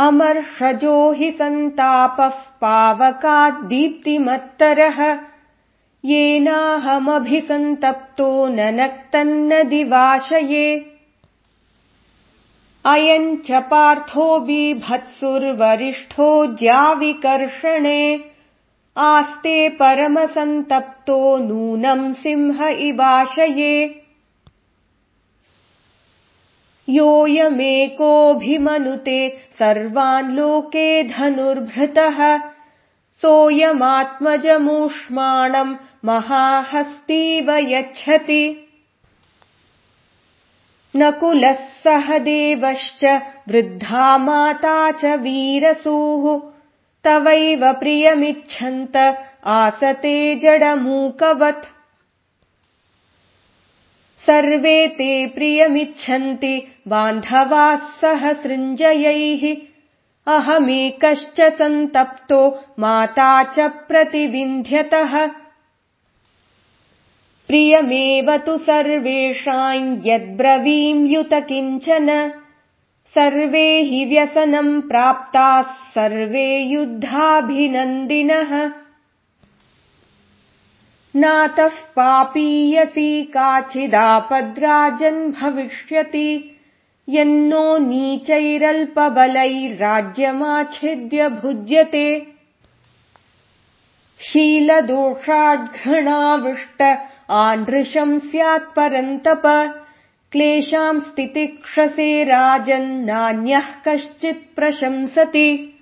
अमर्षजो हि सन्तापः पावकाद्दीप्तिमत्तरः येनाहमभिसन्तप्तो नक्तन्न दिवाशये अयम् च पार्थो बीभत्सुर्वरिष्ठो ज्याविकर्षणे। आस्ते परमसन्तप्तो नूनम् सिंह इवाशये योऽयमेकोऽभिमनुते सर्वान् लोके धनुर्भृतः। सोऽयमात्मजमूष्माणम् महाहस्तीव यच्छति। नकुलः सह देवश्च वृद्धा माता च वीरसूः। तवैव प्रियमिच्छन्त आसते जडमूकवत् सर्वे ते प्रियमिच्छन्ति बान्धवाः सह सृञ्जयैः। अहमेकश्च सन्तप्तो माता च प्रतिविन्ध्यतः। प्रियमेव तु सर्वेषाम् यद्ब्रवीम्युत किञ्चन। सर्वे हि व्यसनम् प्राप्ताः सर्वे युद्धाभिनन्दिनः नातः पापीयसी काचिदापद्राजन् भविष्यति। यन्नो नीचैरल्पबलैर्राज्यमाच्छिद्य भुज्यते। शीलदोषाद्घृणाविष्ट आनृशम् स्यात् परन्तप। क्लेशाम् स्तितिक्षसे राजन्नान्यः कश्चित् प्रशंसति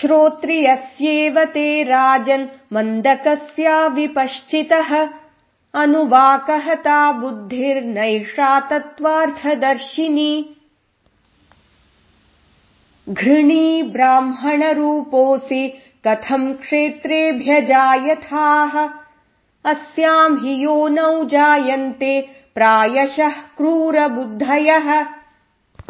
श्रोत्रियस्येव ते राजन् मन्दकस्या विपश्चितः अनुवाकहता बुद्धिर्नैषा तत्त्वार्थदर्शिनी। घृणी ब्राह्मणरूपोऽसि कथम् क्षेत्रेभ्यजायथाः अस्याम् हि योनौ जायन्ते प्रायशः क्रूरबुद्धयः